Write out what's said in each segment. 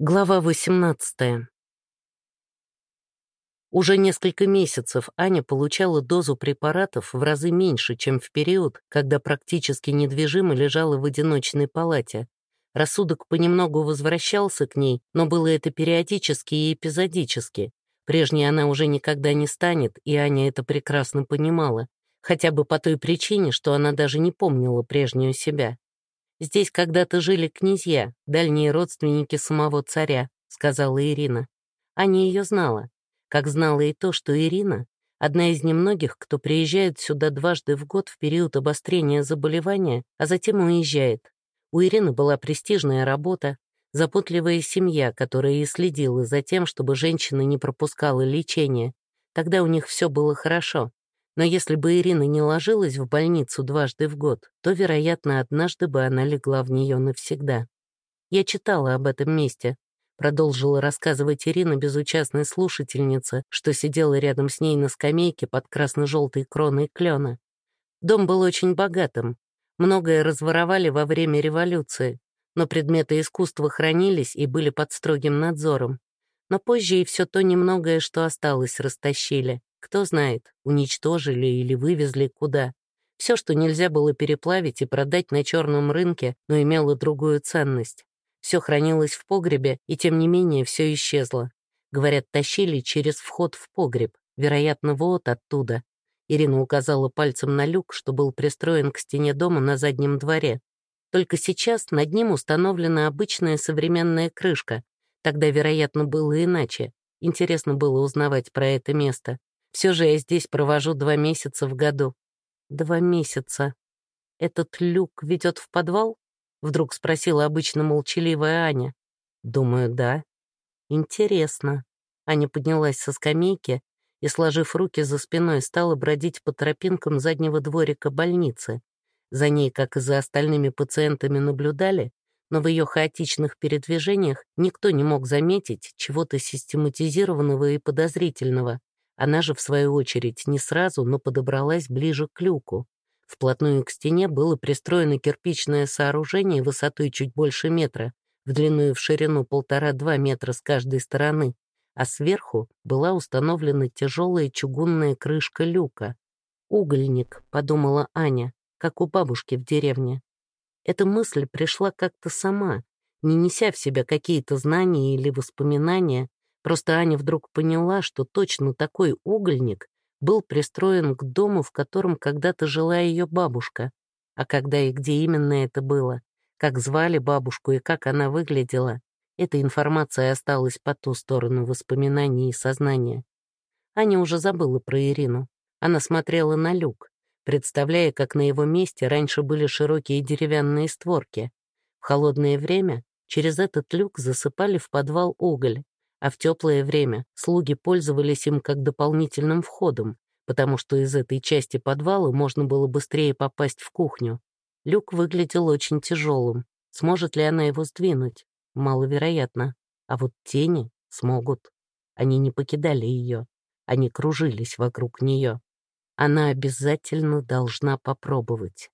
Глава 18. Уже несколько месяцев Аня получала дозу препаратов в разы меньше, чем в период, когда практически недвижимо лежала в одиночной палате. Рассудок понемногу возвращался к ней, но было это периодически и эпизодически. Прежней она уже никогда не станет, и Аня это прекрасно понимала, хотя бы по той причине, что она даже не помнила прежнюю себя. «Здесь когда-то жили князья, дальние родственники самого царя», — сказала Ирина. Аня ее знала, как знала и то, что Ирина — одна из немногих, кто приезжает сюда дважды в год в период обострения заболевания, а затем уезжает. У Ирины была престижная работа, заботливая семья, которая и следила за тем, чтобы женщина не пропускала лечение. Тогда у них все было хорошо. Но если бы Ирина не ложилась в больницу дважды в год, то, вероятно, однажды бы она легла в нее навсегда. Я читала об этом месте, продолжила рассказывать Ирина безучастной слушательнице, что сидела рядом с ней на скамейке под красно-желтой кроной клена. Дом был очень богатым. Многое разворовали во время революции, но предметы искусства хранились и были под строгим надзором. Но позже и все то немногое, что осталось, растащили. Кто знает, уничтожили или вывезли куда. Все, что нельзя было переплавить и продать на черном рынке, но имело другую ценность. Все хранилось в погребе, и тем не менее все исчезло. Говорят, тащили через вход в погреб, вероятно, вот оттуда. Ирина указала пальцем на люк, что был пристроен к стене дома на заднем дворе. Только сейчас над ним установлена обычная современная крышка. Тогда, вероятно, было иначе. Интересно было узнавать про это место. Все же я здесь провожу два месяца в году. Два месяца. Этот люк ведет в подвал? Вдруг спросила обычно молчаливая Аня. Думаю, да. Интересно. Аня поднялась со скамейки и, сложив руки за спиной, стала бродить по тропинкам заднего дворика больницы. За ней, как и за остальными пациентами, наблюдали, но в ее хаотичных передвижениях никто не мог заметить чего-то систематизированного и подозрительного. Она же, в свою очередь, не сразу, но подобралась ближе к люку. Вплотную к стене было пристроено кирпичное сооружение высотой чуть больше метра, в длину и в ширину полтора-два метра с каждой стороны, а сверху была установлена тяжелая чугунная крышка люка. «Угольник», — подумала Аня, как у бабушки в деревне. Эта мысль пришла как-то сама, не неся в себя какие-то знания или воспоминания, Просто Аня вдруг поняла, что точно такой угольник был пристроен к дому, в котором когда-то жила ее бабушка. А когда и где именно это было, как звали бабушку и как она выглядела, эта информация осталась по ту сторону воспоминаний и сознания. Аня уже забыла про Ирину. Она смотрела на люк, представляя, как на его месте раньше были широкие деревянные створки. В холодное время через этот люк засыпали в подвал уголь, а в теплое время слуги пользовались им как дополнительным входом, потому что из этой части подвала можно было быстрее попасть в кухню. Люк выглядел очень тяжелым. Сможет ли она его сдвинуть? Маловероятно. А вот тени смогут. Они не покидали ее. Они кружились вокруг нее. Она обязательно должна попробовать.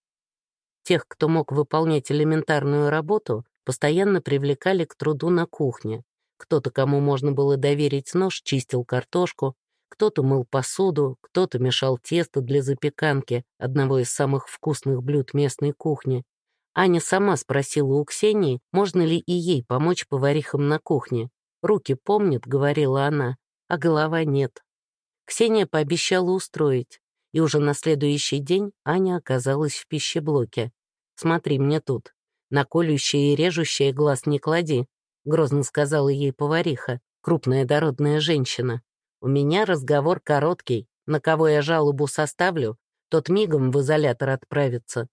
Тех, кто мог выполнять элементарную работу, постоянно привлекали к труду на кухне, кто-то, кому можно было доверить нож, чистил картошку, кто-то мыл посуду, кто-то мешал тесто для запеканки, одного из самых вкусных блюд местной кухни. Аня сама спросила у Ксении, можно ли и ей помочь поварихам на кухне. «Руки помнят», — говорила она, — «а голова нет». Ксения пообещала устроить, и уже на следующий день Аня оказалась в пищеблоке. «Смотри мне тут. На колющее и режущее глаз не клади. — грозно сказала ей повариха, крупная дородная женщина. «У меня разговор короткий. На кого я жалобу составлю, тот мигом в изолятор отправится».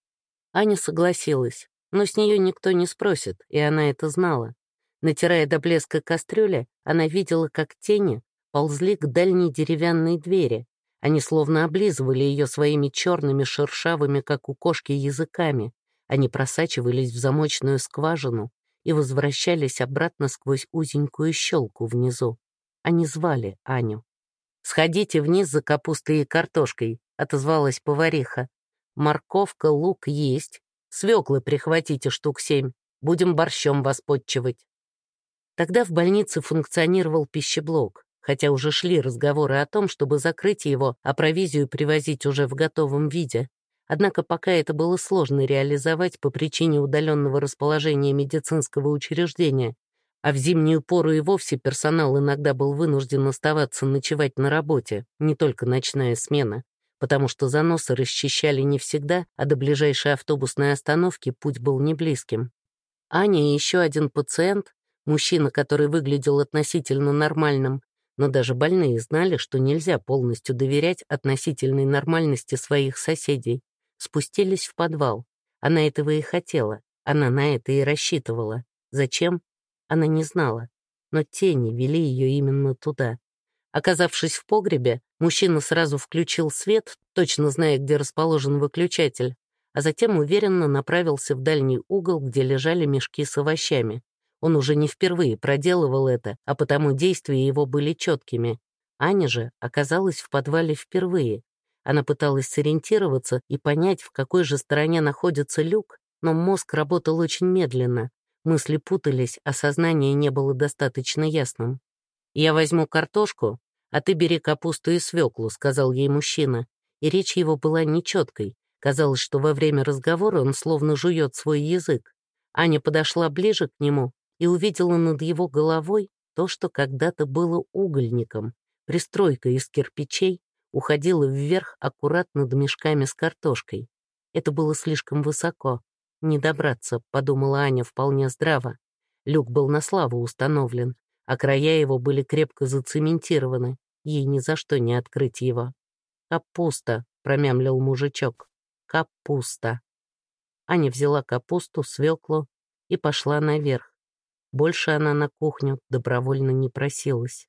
Аня согласилась, но с нее никто не спросит, и она это знала. Натирая до блеска кастрюля, она видела, как тени ползли к дальней деревянной двери. Они словно облизывали ее своими черными, шершавыми, как у кошки, языками. Они просачивались в замочную скважину, и возвращались обратно сквозь узенькую щелку внизу. Они звали Аню. «Сходите вниз за капустой и картошкой», — отозвалась повариха. «Морковка, лук есть. Свеклы прихватите штук семь. Будем борщом вас подчивать». Тогда в больнице функционировал пищеблок, хотя уже шли разговоры о том, чтобы закрыть его, а провизию привозить уже в готовом виде. Однако пока это было сложно реализовать по причине удаленного расположения медицинского учреждения, а в зимнюю пору и вовсе персонал иногда был вынужден оставаться ночевать на работе, не только ночная смена, потому что заносы расчищали не всегда, а до ближайшей автобусной остановки путь был не близким. Аня и еще один пациент, мужчина, который выглядел относительно нормальным, но даже больные знали, что нельзя полностью доверять относительной нормальности своих соседей, спустились в подвал. Она этого и хотела, она на это и рассчитывала. Зачем? Она не знала, но тени вели ее именно туда. Оказавшись в погребе, мужчина сразу включил свет, точно зная, где расположен выключатель, а затем уверенно направился в дальний угол, где лежали мешки с овощами. Он уже не впервые проделывал это, а потому действия его были четкими. Аня же оказалась в подвале впервые. Она пыталась сориентироваться и понять, в какой же стороне находится люк, но мозг работал очень медленно. Мысли путались, а сознание не было достаточно ясным. «Я возьму картошку, а ты бери капусту и свеклу», — сказал ей мужчина. И речь его была нечеткой. Казалось, что во время разговора он словно жует свой язык. Аня подошла ближе к нему и увидела над его головой то, что когда-то было угольником. Пристройка из кирпичей уходила вверх аккуратно над мешками с картошкой. Это было слишком высоко. Не добраться, подумала Аня вполне здраво. Люк был на славу установлен, а края его были крепко зацементированы. Ей ни за что не открыть его. «Капуста», — промямлил мужичок. «Капуста». Аня взяла капусту, свеклу и пошла наверх. Больше она на кухню добровольно не просилась.